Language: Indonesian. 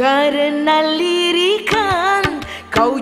Karena lirikan kau